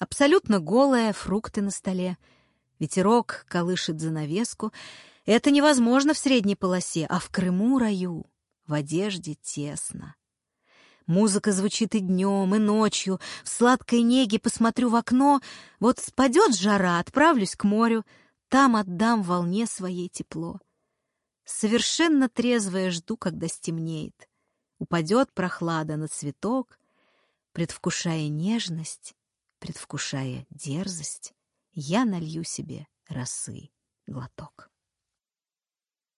Абсолютно голая, фрукты на столе. Ветерок колышет занавеску. Это невозможно в средней полосе, а в Крыму раю. В одежде тесно. Музыка звучит и днем, и ночью. В сладкой неге посмотрю в окно. Вот спадет жара, отправлюсь к морю. Там отдам волне своей тепло. Совершенно трезвая жду, когда стемнеет. Упадет прохлада на цветок, предвкушая нежность, предвкушая дерзость, я налью себе росы глоток.